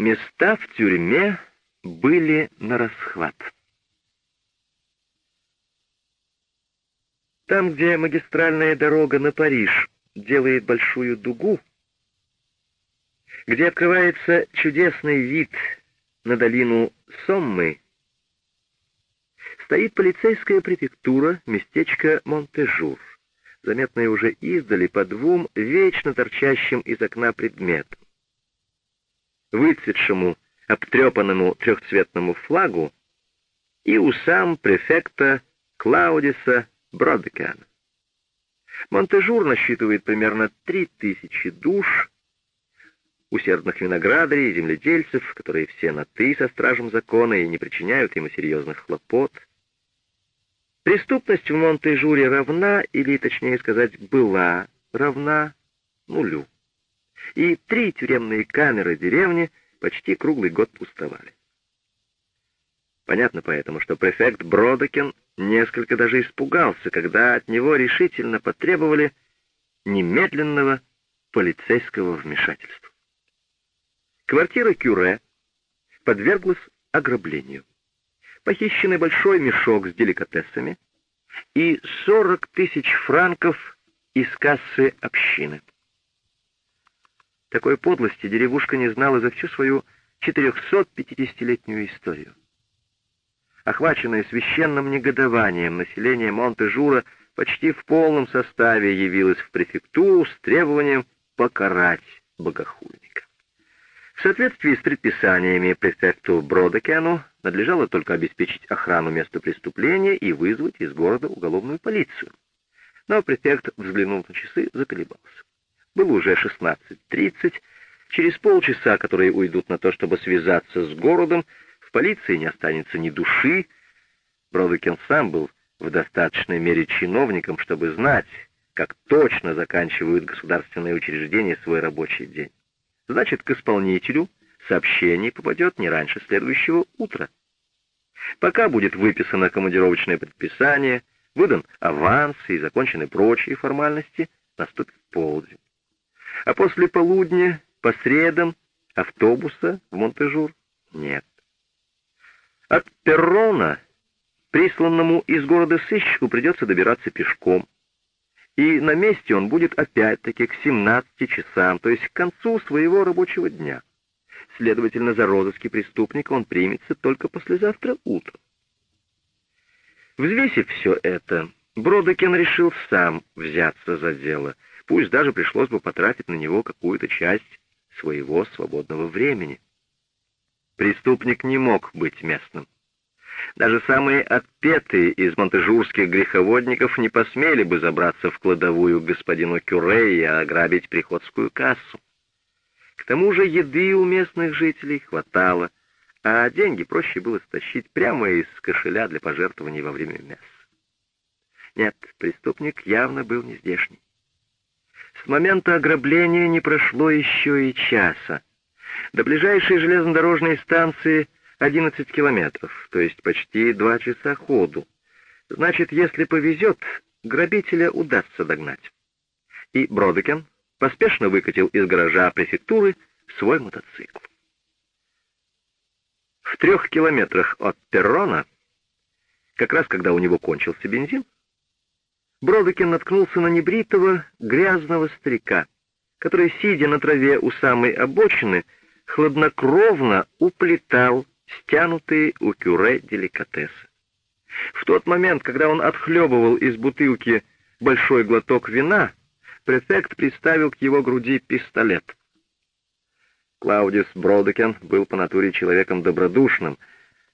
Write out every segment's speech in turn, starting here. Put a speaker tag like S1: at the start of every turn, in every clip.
S1: Места в тюрьме были на расхват. Там, где магистральная дорога на Париж делает большую дугу, где открывается чудесный вид на долину Соммы, стоит полицейская префектура местечко Монтежур, заметная уже издали по двум вечно торчащим из окна предметам. Выцветшему, обтрепанному трехцветному флагу и усам префекта Клаудиса Бродекана. Монтежур насчитывает примерно три тысячи душ, усердных виноградарей и земледельцев, которые все на «ты» со стражем закона и не причиняют ему серьезных хлопот. Преступность в Монтежуре равна, или, точнее сказать, была равна нулю. И три тюремные камеры деревни почти круглый год пустовали. Понятно поэтому, что префект Бродокин несколько даже испугался, когда от него решительно потребовали немедленного полицейского вмешательства. Квартира Кюре подверглась ограблению. Похищенный большой мешок с деликатесами и 40 тысяч франков из кассы общины. Такой подлости деревушка не знала за всю свою 450-летнюю историю. Охваченное священным негодованием, население Монте-Жура почти в полном составе явилось в префектуру с требованием покарать богохульника. В соответствии с предписаниями префекту Бродокену надлежало только обеспечить охрану места преступления и вызвать из города уголовную полицию. Но префект, взглянув на часы, заколебался. Было уже 16.30. Через полчаса, которые уйдут на то, чтобы связаться с городом, в полиции не останется ни души. Бродокин сам был в достаточной мере чиновником, чтобы знать, как точно заканчивают государственные учреждения свой рабочий день. Значит, к исполнителю сообщение попадет не раньше следующего утра. Пока будет выписано командировочное предписание, выдан аванс и закончены прочие формальности, наступит полдень. А после полудня, по средам, автобуса в Монтежур нет. От перрона, присланному из города сыщику, придется добираться пешком. И на месте он будет опять-таки к 17 часам, то есть к концу своего рабочего дня. Следовательно, за розыски преступника он примется только послезавтра утром. Взвесив все это, Бродокен решил сам взяться за дело, пусть даже пришлось бы потратить на него какую-то часть своего свободного времени. Преступник не мог быть местным. Даже самые отпетые из монтежурских греховодников не посмели бы забраться в кладовую к господину Кюре и ограбить приходскую кассу. К тому же еды у местных жителей хватало, а деньги проще было стащить прямо из кошеля для пожертвований во время месс. Нет, преступник явно был не здешний. С момента ограбления не прошло еще и часа. До ближайшей железнодорожной станции 11 километров, то есть почти два часа ходу. Значит, если повезет, грабителя удастся догнать. И Бродекен поспешно выкатил из гаража префектуры свой мотоцикл. В трех километрах от перрона, как раз когда у него кончился бензин, Бродекен наткнулся на небритого, грязного старика, который, сидя на траве у самой обочины, хладнокровно уплетал стянутые у кюре деликатесы. В тот момент, когда он отхлебывал из бутылки большой глоток вина, префект приставил к его груди пистолет. Клаудиус Бродекен был по натуре человеком добродушным,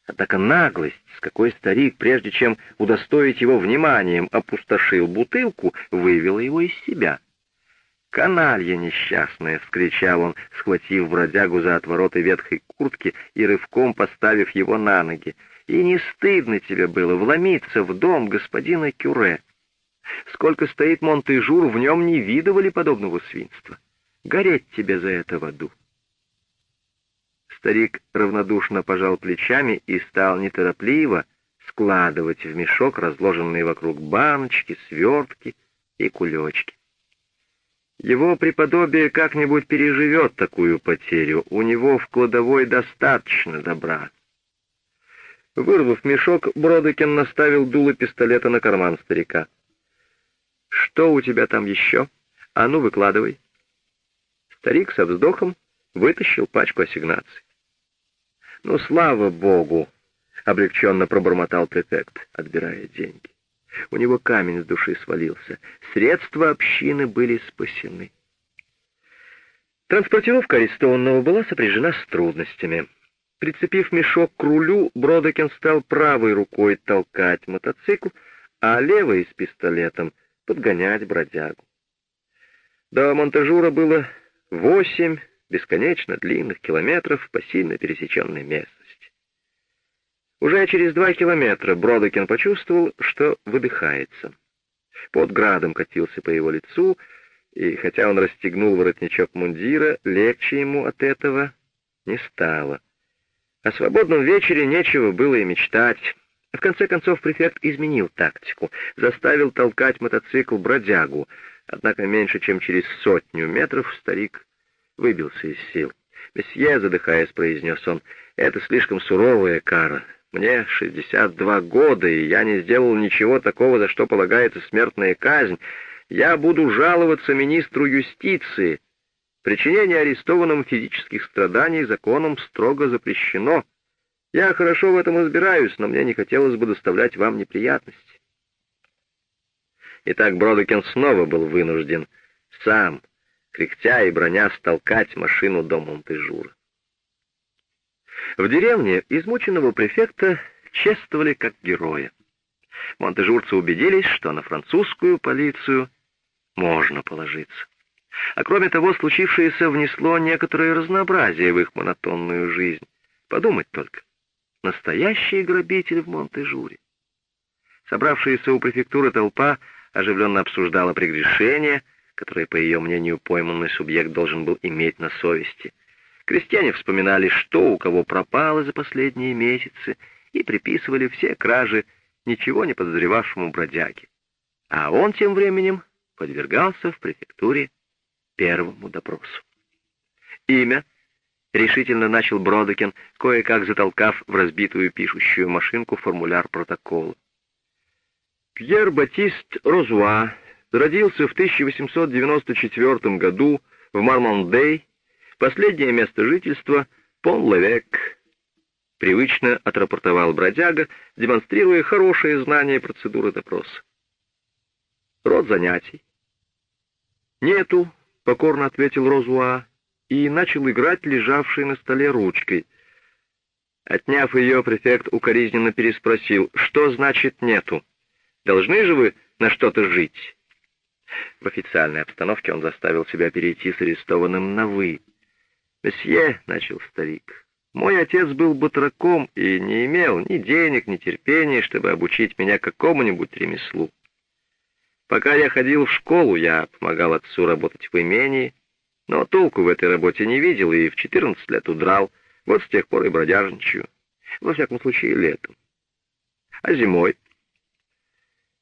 S1: однако наглость, с какой старик, прежде чем удостоить его вниманием, опустошил бутылку, вывела его из себя — «Каналья несчастная!» — вскричал он, схватив бродягу за отвороты ветхой куртки и рывком поставив его на ноги. «И не стыдно тебе было вломиться в дом господина Кюре? Сколько стоит Монтежур, в нем не видывали подобного свинства. Гореть тебе за это в аду!» Старик равнодушно пожал плечами и стал неторопливо складывать в мешок разложенные вокруг баночки, свертки и кулечки. Его преподобие как-нибудь переживет такую потерю. У него в кладовой достаточно добра. Вырвав мешок, Бродокин наставил дуло пистолета на карман старика. «Что у тебя там еще? А ну, выкладывай». Старик со вздохом вытащил пачку ассигнаций. «Ну, слава богу!» — облегченно пробормотал префект, отбирая деньги. У него камень с души свалился. Средства общины были спасены. Транспортировка арестованного была сопряжена с трудностями. Прицепив мешок к рулю, Бродокин стал правой рукой толкать мотоцикл, а левой с пистолетом подгонять бродягу. До монтажура было восемь бесконечно длинных километров по сильно пересеченной местности. Уже через два километра Бродокин почувствовал, что выдыхается. Под градом катился по его лицу, и хотя он расстегнул воротничок мундира, легче ему от этого не стало. О свободном вечере нечего было и мечтать. В конце концов префект изменил тактику, заставил толкать мотоцикл бродягу, однако меньше чем через сотню метров старик выбился из сил. «Месье», задыхаясь, произнес он, — «это слишком суровая кара. Мне 62 года, и я не сделал ничего такого, за что полагается смертная казнь. Я буду жаловаться министру юстиции. Причинение арестованным физических страданий законом строго запрещено. Я хорошо в этом разбираюсь, но мне не хотелось бы доставлять вам неприятности. Итак, Бродокин снова был вынужден сам, кряхтя и броня, столкать машину до Монтежура. В деревне измученного префекта чествовали как героя. Монтежурцы убедились, что на французскую полицию можно положиться. А кроме того, случившееся внесло некоторое разнообразие в их монотонную жизнь. Подумать только. Настоящий грабитель в Монтежуре. Собравшаяся у префектуры толпа оживленно обсуждала прегрешение, которое, по ее мнению, пойманный субъект должен был иметь на совести — Крестьяне вспоминали, что у кого пропало за последние месяцы, и приписывали все кражи ничего не подозревавшему бродяге. А он тем временем подвергался в префектуре первому допросу. Имя решительно начал Бродокин, кое-как затолкав в разбитую пишущую машинку формуляр протокола. Пьер Батист Розуа родился в 1894 году в Мармондей, Последнее место жительства — Пон-Левек. Привычно отрапортовал бродяга, демонстрируя хорошее знание процедуры допроса. Род занятий. «Нету», — покорно ответил Розуа, и начал играть лежавшей на столе ручкой. Отняв ее, префект укоризненно переспросил, «Что значит нету? Должны же вы на что-то жить?» В официальной обстановке он заставил себя перейти с арестованным на «вы». «Месье», — начал старик, — «мой отец был батраком и не имел ни денег, ни терпения, чтобы обучить меня какому-нибудь ремеслу. Пока я ходил в школу, я помогал отцу работать в имении, но толку в этой работе не видел и в 14 лет удрал, вот с тех пор и бродяжничаю, во всяком случае летом. А зимой?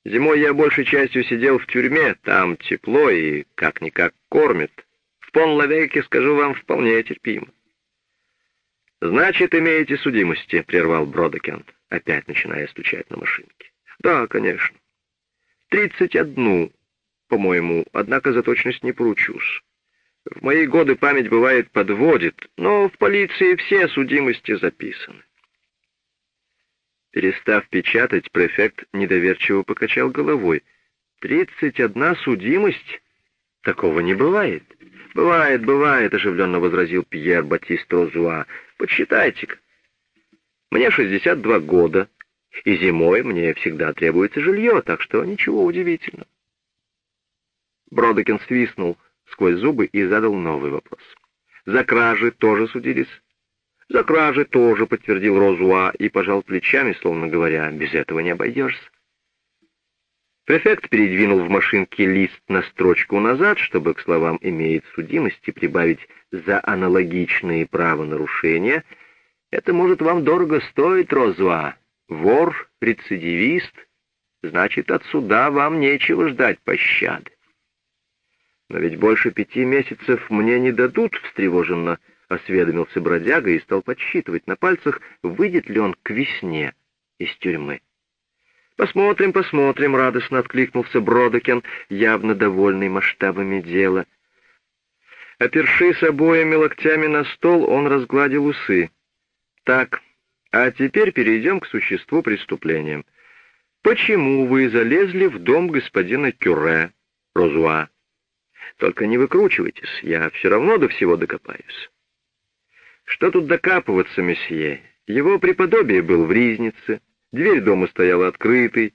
S1: Зимой я большей частью сидел в тюрьме, там тепло и как-никак кормят, Пон-Лавейке, скажу вам, вполне терпимо. «Значит, имеете судимости», — прервал Бродокент, опять начиная стучать на машинке. «Да, конечно. Тридцать одну, по-моему, однако за точность не поручусь. В мои годы память бывает подводит, но в полиции все судимости записаны». Перестав печатать, префект недоверчиво покачал головой. «Тридцать одна судимость? Такого не бывает». «Бывает, бывает», — оживленно возразил Пьер Батист Розуа. «Подсчитайте-ка. Мне 62 года, и зимой мне всегда требуется жилье, так что ничего удивительного». Бродокин свистнул сквозь зубы и задал новый вопрос. «За кражи тоже судились?» «За кражи тоже», — подтвердил Розуа и пожал плечами, словно говоря, «без этого не обойдешься». Префект передвинул в машинке лист на строчку назад, чтобы к словам «имеет судимости» прибавить «за аналогичные правонарушения». Это может вам дорого стоить, Розуа. Вор, рецидивист, значит, от суда вам нечего ждать пощады. Но ведь больше пяти месяцев мне не дадут, встревоженно осведомился бродяга и стал подсчитывать на пальцах, выйдет ли он к весне из тюрьмы. «Посмотрим, посмотрим», — радостно откликнулся Бродокен, явно довольный масштабами дела. Опершись обоими локтями на стол, он разгладил усы. «Так, а теперь перейдем к существу преступления. Почему вы залезли в дом господина Кюре, Розуа? Только не выкручивайтесь, я все равно до всего докопаюсь». «Что тут докапываться, месье? Его преподобие был в Ризнице, дверь дома стояла открытой.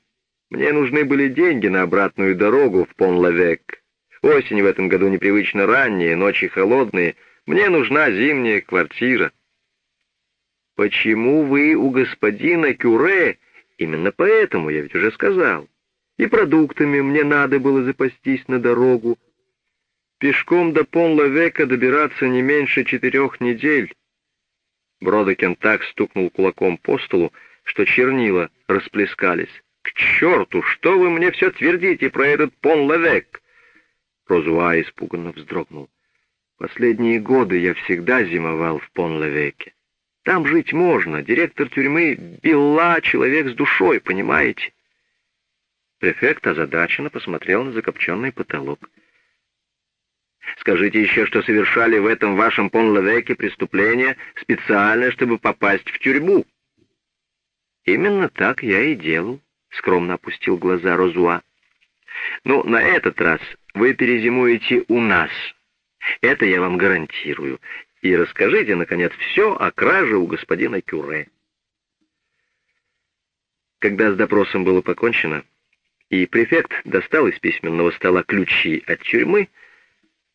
S1: Мне нужны были деньги на обратную дорогу в Пон-Лавек. Осень в этом году непривычно ранняя, ночи холодные. Мне нужна зимняя квартира». «Почему вы у господина Кюре?» «Именно поэтому, я ведь уже сказал. И продуктами мне надо было запастись на дорогу. Пешком до Пон-Лавека добираться не меньше четырех недель. Бродокен так стукнул кулаком по столу, что чернила расплескались. «К черту! Что вы мне все твердите про этот Пон-Лавек?» Розуа испуганно вздрогнул. «Последние годы я всегда зимовал в Пон-Лавеке. Там жить можно. Директор тюрьмы — Билла, человек с душой, понимаете?» Префект озадаченно посмотрел на закопченный потолок. Скажите еще, что совершали в этом вашем Пон-Левеке преступление специально, чтобы попасть в тюрьму. Именно так я и делал, скромно опустил глаза Розуа. Ну, на этот раз вы перезимуете у нас. Это я вам гарантирую. И расскажите, наконец, все о краже у господина Кюре. Когда с допросом было покончено, и префект достал из письменного стола ключи от тюрьмы,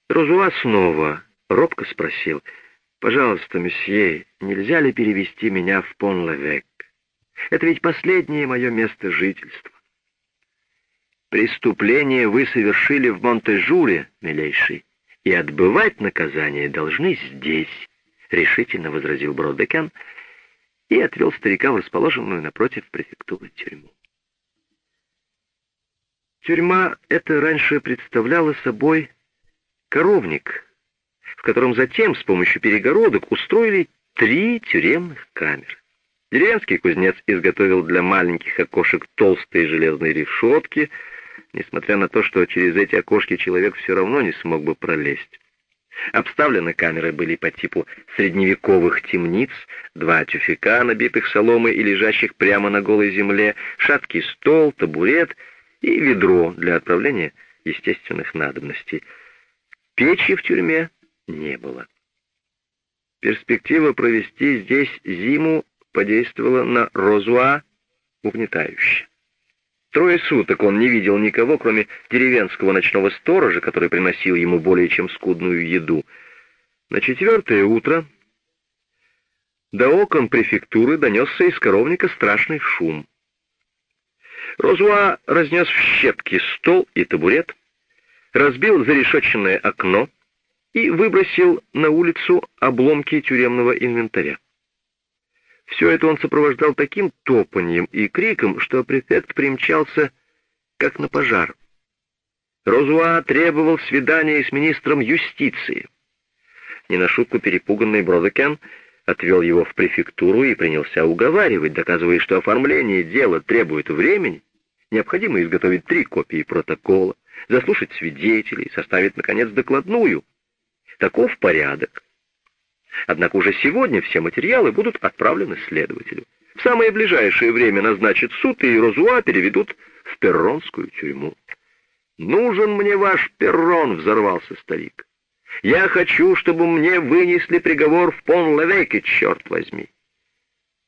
S1: Розуа снова робко спросил, «Пожалуйста, месье, нельзя ли перевести меня в Пон-Левек? Это ведь последнее мое место жительства». «Преступление вы совершили в Монтежуре, милейший, и отбывать наказание должны здесь», — решительно возразил Бродекан и отвел старика в расположенную напротив префектуры тюрьму. Тюрьма эта раньше представляла собой коровник, в котором затем с помощью перегородок устроили три тюремных камеры. Деревенский кузнец изготовил для маленьких окошек толстые железные решетки, несмотря на то, что через эти окошки человек все равно не смог бы пролезть. Обставлены камеры были по типу средневековых темниц, два тюфяка, набитых соломой и лежащих прямо на голой земле, шаткий стол, табурет и ведро для отправления естественных надобностей — Печи в тюрьме не было. Перспектива провести здесь зиму подействовала на Розуа угнетающе. Трое суток он не видел никого, кроме деревенского ночного сторожа, который приносил ему более чем скудную еду. На четвертое утро до окон префектуры донесся из коровника страшный шум. Розуа разнес в щепки стол и табурет, разбил зарешетченное окно и выбросил на улицу обломки тюремного инвентаря. Все это он сопровождал таким топаньем и криком, что префект примчался, как на пожар. Розуа требовал свидания с министром юстиции. Не на шутку перепуганный Бродокен отвел его в префектуру и принялся уговаривать, доказывая, что оформление дела требует времени, необходимо изготовить три копии протокола, заслушать свидетелей, составить, наконец, докладную. Таков порядок. Однако уже сегодня все материалы будут отправлены следователю. В самое ближайшее время назначат суд, и Розуа переведут в перронскую тюрьму. «Нужен мне ваш перрон», — взорвался старик. «Я хочу, чтобы мне вынесли приговор в Пон-Левеке, черт возьми».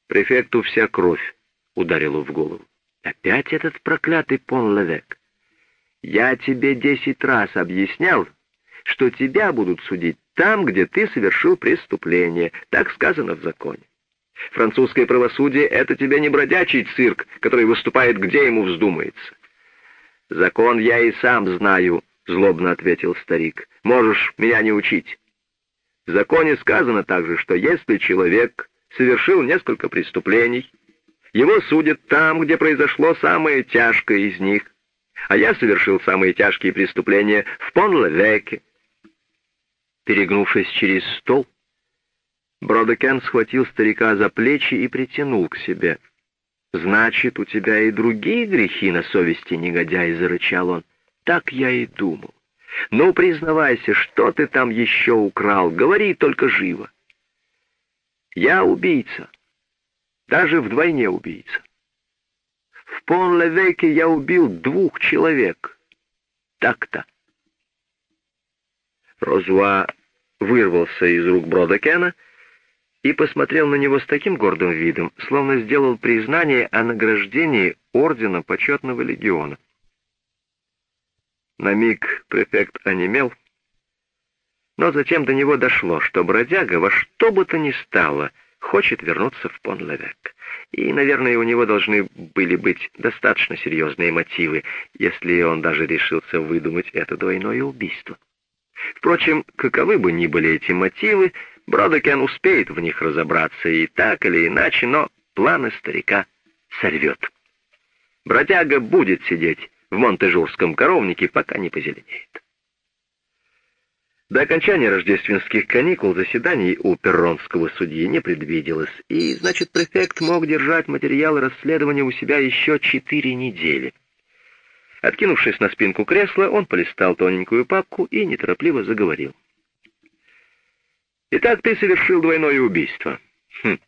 S1: Префекту вся кровь ударила в голову. Опять этот проклятый Пон-Левек. Я тебе десять раз объяснял, что тебя будут судить там, где ты совершил преступление. Так сказано в законе. Французское правосудие — это тебе не бродячий цирк, который выступает, где ему вздумается. Закон я и сам знаю, — злобно ответил старик. Можешь меня не учить. В законе сказано также, что если человек совершил несколько преступлений, его судят там, где произошло самое тяжкое из них, а я совершил самые тяжкие преступления в Понлевеке. Перегнувшись через стол, Бродокен схватил старика за плечи и притянул к себе. «Значит, у тебя и другие грехи на совести, негодяй!» — зарычал он. «Так я и думал. Ну, признавайся, что ты там еще украл? Говори только живо!» «Я убийца. Даже вдвойне убийца. В Пон-Левеке я убил двух человек. Так-то». Розуа вырвался из рук Бродокена и посмотрел на него с таким гордым видом, словно сделал признание о награждении Ордена Почетного Легиона. На миг префект онемел, но затем до него дошло, что бродяга во что бы то ни стало хочет вернуться в Понлевек. И, наверное, у него должны были быть достаточно серьезные мотивы, если он даже решился выдумать это двойное убийство. Впрочем, каковы бы ни были эти мотивы, Бродокен успеет в них разобраться и так или иначе, но планы старика сорвет. Бродяга будет сидеть в Монтежурском коровнике, пока не позеленеет. До окончания рождественских каникул заседаний у перронского судьи не предвиделось, и, значит, префект мог держать материалы расследования у себя еще четыре недели. Откинувшись на спинку кресла, он полистал тоненькую папку и неторопливо заговорил. Итак, ты совершил двойное убийство. Хм.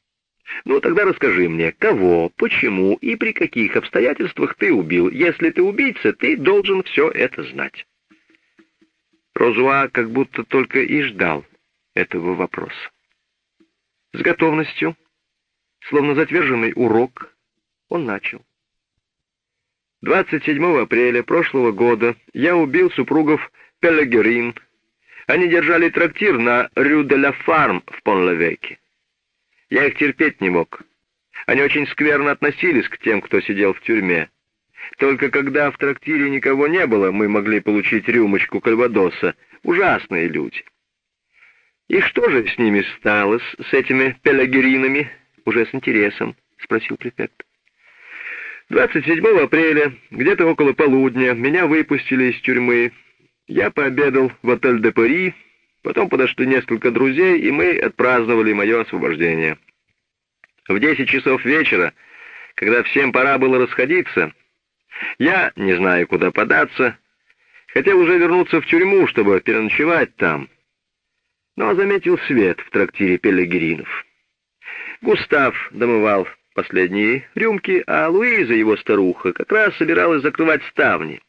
S1: Ну, тогда расскажи мне, кого, почему и при каких обстоятельствах ты убил. Если ты убийца, ты должен все это знать. Розуа как будто только и ждал этого вопроса. С готовностью, словно затверженный урок, он начал. 27 апреля прошлого года я убил супругов Пелегерин, они держали трактир на Рю-де-ла-Фарм в Понлавеке. Я их терпеть не мог. Они очень скверно относились к тем, кто сидел в тюрьме. Только когда в трактире никого не было, мы могли получить рюмочку кальвадоса. Ужасные люди. «И что же с ними стало, с этими пелагеринами?» «Уже с интересом», — спросил префект. 27 апреля, где-то около полудня, меня выпустили из тюрьмы. Я пообедал в отель де Пари, потом подошли несколько друзей, и мы отпраздновали мое освобождение. В десять часов вечера, когда всем пора было расходиться, я, не знаю, куда податься, хотел уже вернуться в тюрьму, чтобы переночевать там, но заметил свет в трактире Пелегринов. Густав домывал последние рюмки, а Луиза, его старуха, как раз собиралась закрывать ставни.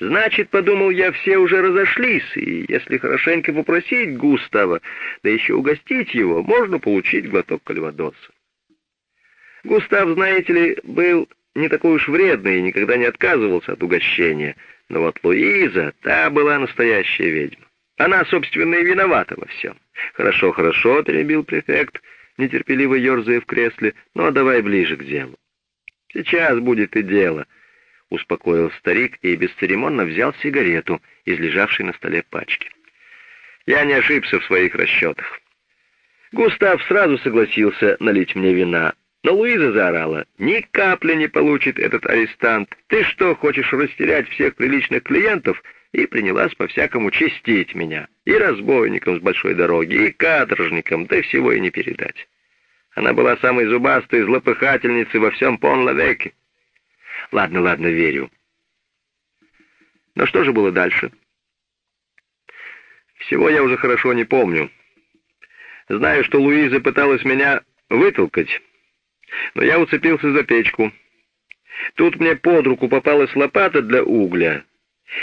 S1: Значит, подумал я, все уже разошлись, и если хорошенько попросить Густава, да еще угостить его, можно получить глоток кальвадоса. Густав, знаете ли, был не такой уж вредный и никогда не отказывался от угощения, но вот Луиза, та была настоящая ведьма. Она, собственно, и виновата во всем. «Хорошо, хорошо», — перебил префект, нетерпеливо ерзая в кресле, «но давай ближе к делу». «Сейчас будет и дело», — успокоил старик и бесцеремонно взял сигарету из лежавшей на столе пачки. Я не ошибся в своих расчетах. Густав сразу согласился налить мне вина, но Луиза заорала, «Ни капли не получит этот арестант. Ты что, хочешь растерять всех приличных клиентов?» И принялась по-всякому чистить меня. И разбойникам с большой дороги, и каторжникам, да всего и не передать. Она была самой зубастой злопыхательницей во всем Пон-Лавеке. Ладно, ладно, верю. Но что же было дальше? Всего я уже хорошо не помню. Знаю, что Луиза пыталась меня вытолкать, но я уцепился за печку. Тут мне под руку попалась лопата для угля,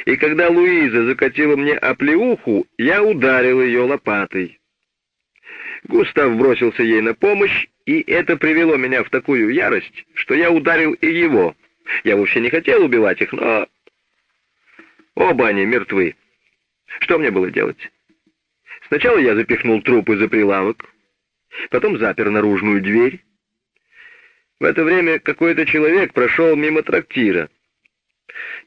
S1: и когда Луиза закатила мне оплеуху, я ударил ее лопатой. Густав бросился ей на помощь, и это привело меня в такую ярость, что я ударил и его — я вовсе не хотел убивать их, но... Оба они мертвы. Что мне было делать? Сначала я запихнул трупы за прилавок, потом запер наружную дверь. В это время какой-то человек прошел мимо трактира.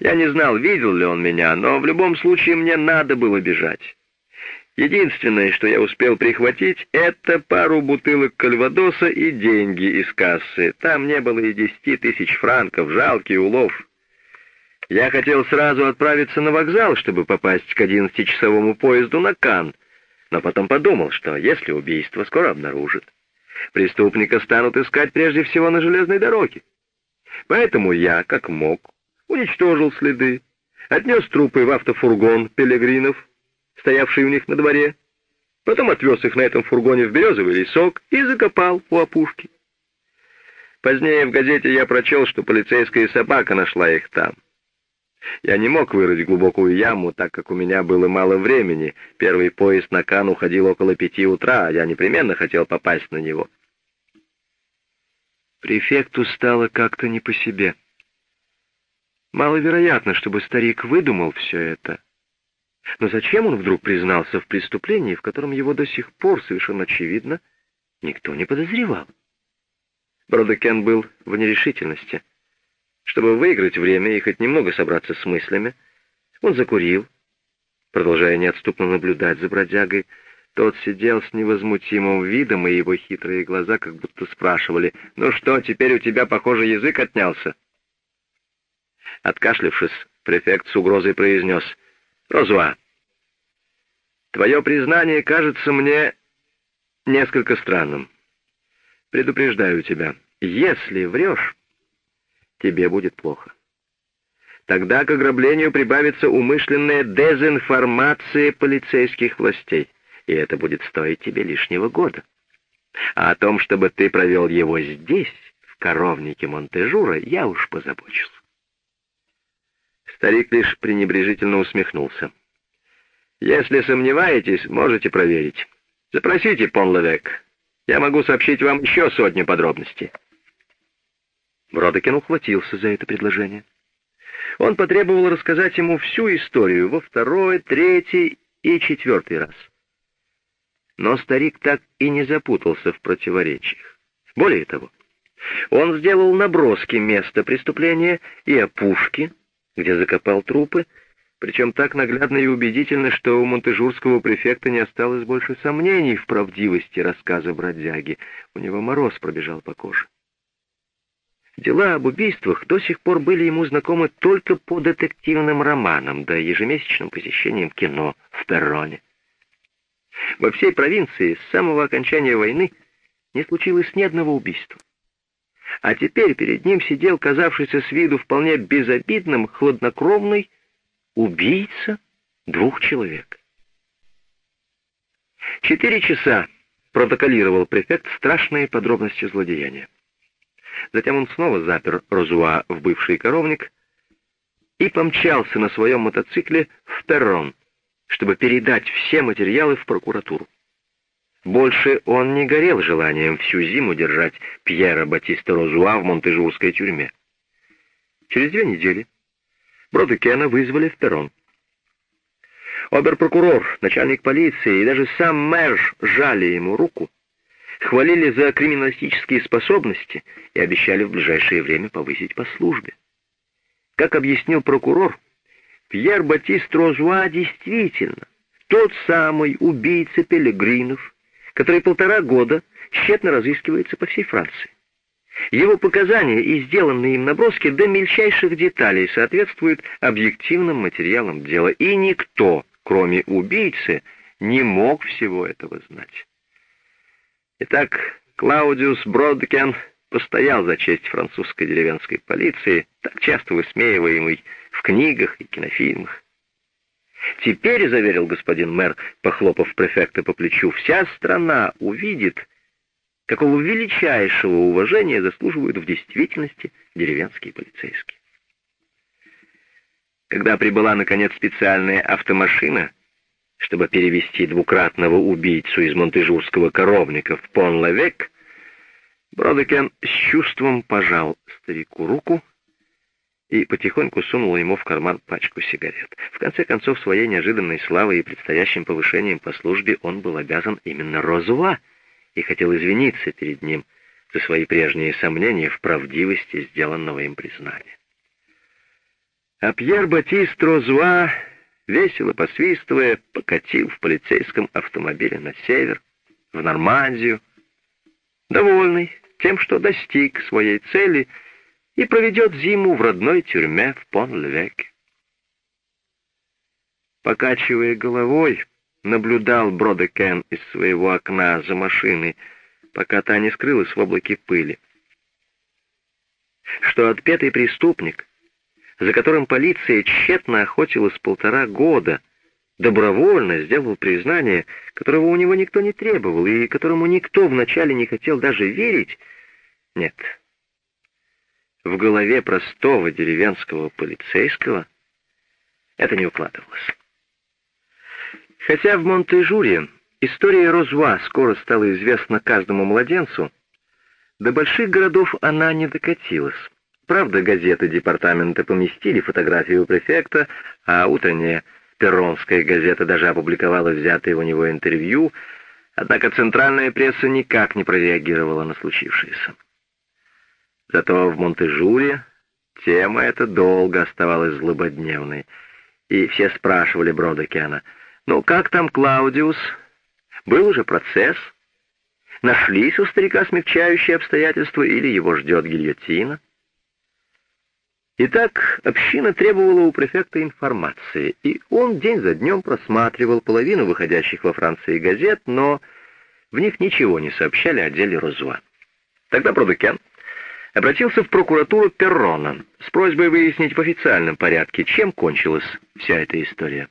S1: Я не знал, видел ли он меня, но в любом случае мне надо было бежать. Единственное, что я успел прихватить, это пару бутылок кальвадоса и деньги из кассы. Там не было и десяти тысяч франков, жалкий улов. Я хотел сразу отправиться на вокзал, чтобы попасть к одиннадцатичасовому поезду на Кан, но потом подумал, что если убийство скоро обнаружат, преступника станут искать прежде всего на железной дороге. Поэтому я, как мог, уничтожил следы, отнес трупы в автофургон пилигринов, стоявший у них на дворе, потом отвез их на этом фургоне в березовый лесок и закопал у опушки. Позднее в газете я прочел, что полицейская собака нашла их там. Я не мог вырыть глубокую яму, так как у меня было мало времени. Первый поезд на Кан уходил около пяти утра, а я непременно хотел попасть на него. Префекту стало как-то не по себе. Маловероятно, чтобы старик выдумал все это. Но зачем он вдруг признался в преступлении, в котором его до сих пор, совершенно очевидно, никто не подозревал? Бродекен был в нерешительности. Чтобы выиграть время и хоть немного собраться с мыслями, он закурил, продолжая неотступно наблюдать за бродягой. Тот сидел с невозмутимым видом, и его хитрые глаза как будто спрашивали, «Ну что, теперь у тебя, похоже, язык отнялся?» Откашлившись, префект с угрозой произнес, «Розуа, твое признание кажется мне несколько странным. Предупреждаю тебя, если врешь, тебе будет плохо. Тогда к ограблению прибавится умышленная дезинформация полицейских властей, и это будет стоить тебе лишнего года. А о том, чтобы ты провел его здесь, в коровнике Монтежура, я уж позабочусь. Старик лишь пренебрежительно усмехнулся. «Если сомневаетесь, можете проверить. Запросите Пон-Левек. Я могу сообщить вам еще сотню подробностей». Бродокин ухватился за это предложение. Он потребовал рассказать ему всю историю во второй, третий и четвертый раз. Но старик так и не запутался в противоречиях. Более того, он сделал наброски места преступления и опушки, где закопал трупы, причем так наглядно и убедительно, что у монтежурского префекта не осталось больше сомнений в правдивости рассказа бродяги. У него мороз пробежал по коже. Дела об убийствах до сих пор были ему знакомы только по детективным романам, да ежемесячным посещениям кино в Перроне. Во всей провинции с самого окончания войны не случилось ни одного убийства. А теперь перед ним сидел казавшийся с виду вполне безобидным, хладнокровный убийца двух человек. Четыре часа протоколировал префект страшные подробности злодеяния. Затем он снова запер Розуа в бывший коровник и помчался на своем мотоцикле в Перрон, чтобы передать все материалы в прокуратуру. Больше он не горел желанием всю зиму держать Пьера Батиста Розуа в монтежурской тюрьме. Через две недели Брода Кена вызвали в перрон. Оберпрокурор, начальник полиции и даже сам мэр жали ему руку, хвалили за криминалистические способности и обещали в ближайшее время повысить по службе. Как объяснил прокурор, Пьер Батист Розуа действительно тот самый убийца пилигринов, который полтора года тщетно разыскивается по всей Франции. Его показания и сделанные им наброски до мельчайших деталей соответствуют объективным материалам дела, и никто, кроме убийцы, не мог всего этого знать. Итак, Клаудиус Бродкен постоял за честь французской деревенской полиции, так часто высмеиваемый в книгах и кинофильмах. Теперь, заверил господин мэр, похлопав префекта по плечу, вся страна увидит, какого величайшего уважения заслуживают в действительности деревенские полицейские. Когда прибыла, наконец, специальная автомашина, чтобы перевести двукратного убийцу из монтежурского коровника в Пон-Лавек, Бродекен с чувством пожал старику руку и потихоньку сунул ему в карман пачку сигарет. В конце концов, своей неожиданной славой и предстоящим повышением по службе он был обязан именно Розуа — и хотел извиниться перед ним за свои прежние сомнения в правдивости сделанного им признания. А Пьер Батист Розуа, весело посвистывая, покатил в полицейском автомобиле на север, в Нормандию, довольный тем, что достиг своей цели и проведет зиму в родной тюрьме в Пон-Левеке. Покачивая головой, наблюдал Бродекен из своего окна за машиной, пока та не скрылась в облаке пыли. Что отпетый преступник, за которым полиция тщетно охотилась полтора года, добровольно сделал признание, которого у него никто не требовал и которому никто вначале не хотел даже верить, нет. В голове простого деревенского полицейского это не укладывалось. Хотя в Монтежуре история Розуа скоро стала известна каждому младенцу, до больших городов она не докатилась. Правда, газеты департамента поместили фотографию префекта, а утренняя перронская газета даже опубликовала взятое у него интервью, однако центральная пресса никак не прореагировала на случившееся. Зато в Монтежуре тема эта долго оставалась злободневной, и все спрашивали Бродекена — ну, как там Клаудиус? Был уже процесс? Нашлись у старика смягчающие обстоятельства или его ждет гильотина? Итак, община требовала у префекта информации, и он день за днем просматривал половину выходящих во Франции газет, но в них ничего не сообщали о деле Розуа. Тогда Продукен обратился в прокуратуру Перрона с просьбой выяснить в официальном порядке, чем кончилась вся эта история.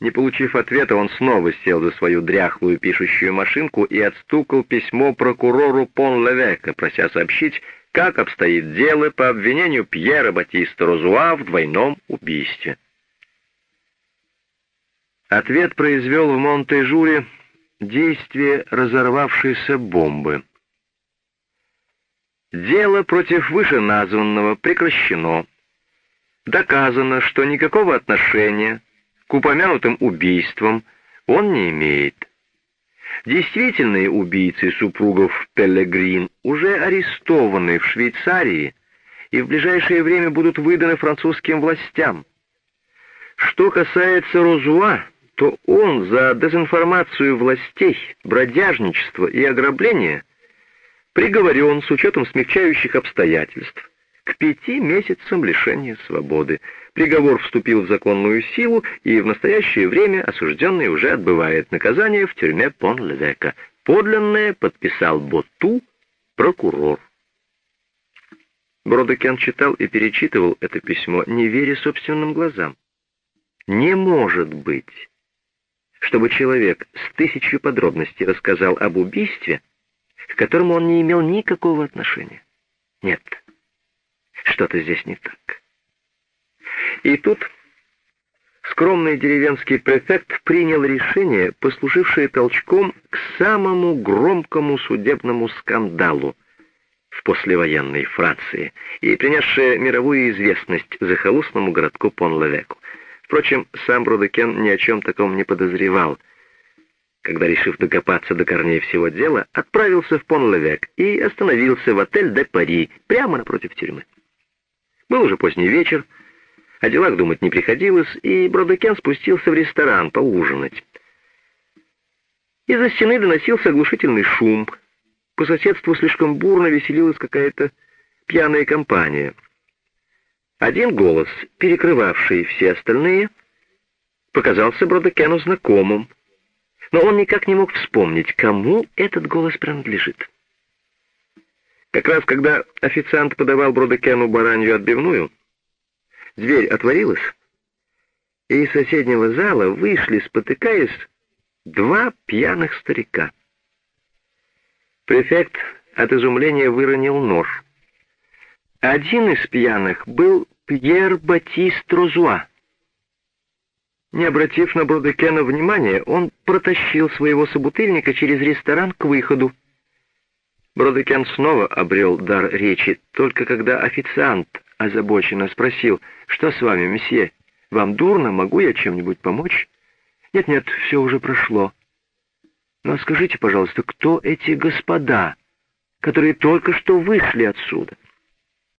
S1: Не получив ответа, он снова сел за свою дряхлую пишущую машинку и отстукал письмо прокурору Пон-Левека, прося сообщить, как обстоит дело по обвинению Пьера Батиста Розуа в двойном убийстве. Ответ произвел в Монтежуре действие разорвавшейся бомбы. Дело против вышеназванного прекращено. Доказано, что никакого отношения к упомянутым убийствам он не имеет. Действительные убийцы супругов Пеллегрин уже арестованы в Швейцарии и в ближайшее время будут выданы французским властям. Что касается Розуа, то он за дезинформацию властей, бродяжничество и ограбление приговорен с учетом смягчающих обстоятельств к пяти месяцам лишения свободы. Приговор вступил в законную силу, и в настоящее время осужденный уже отбывает наказание в тюрьме Пон-Левека. Подлинное подписал Боту, прокурор. Бродокен читал и перечитывал это письмо, не веря собственным глазам. Не может быть, чтобы человек с тысячей подробностей рассказал об убийстве, к которому он не имел никакого отношения. Нет, что-то здесь не так. И тут скромный деревенский префект принял решение, послужившее толчком к самому громкому судебному скандалу в послевоенной Франции и принесшее мировую известность захолустному городку Пон-Левеку. Впрочем, сам Бродекен ни о чем таком не подозревал, когда, решив докопаться до корней всего дела, отправился в Пон-Левек и остановился в отель «Де Пари» прямо напротив тюрьмы. Был уже поздний вечер, о делах думать не приходилось, и Бродекен спустился в ресторан поужинать. Из-за стены доносился оглушительный шум. По соседству слишком бурно веселилась какая-то пьяная компания. Один голос, перекрывавший все остальные, показался Бродекену знакомым, но он никак не мог вспомнить, кому этот голос принадлежит. Как раз когда официант подавал Бродекену баранью отбивную, дверь отворилась, и из соседнего зала вышли, спотыкаясь, два пьяных старика. Префект от изумления выронил нож. Один из пьяных был Пьер Батист Розуа. Не обратив на Бродекена внимания, он протащил своего собутыльника через ресторан к выходу. Бродекен снова обрел дар речи, только когда официант озабоченно спросил, «Что с вами, месье? Вам дурно? Могу я чем-нибудь помочь?» «Нет-нет, все уже прошло». «Но скажите, пожалуйста, кто эти господа, которые только что вышли отсюда?»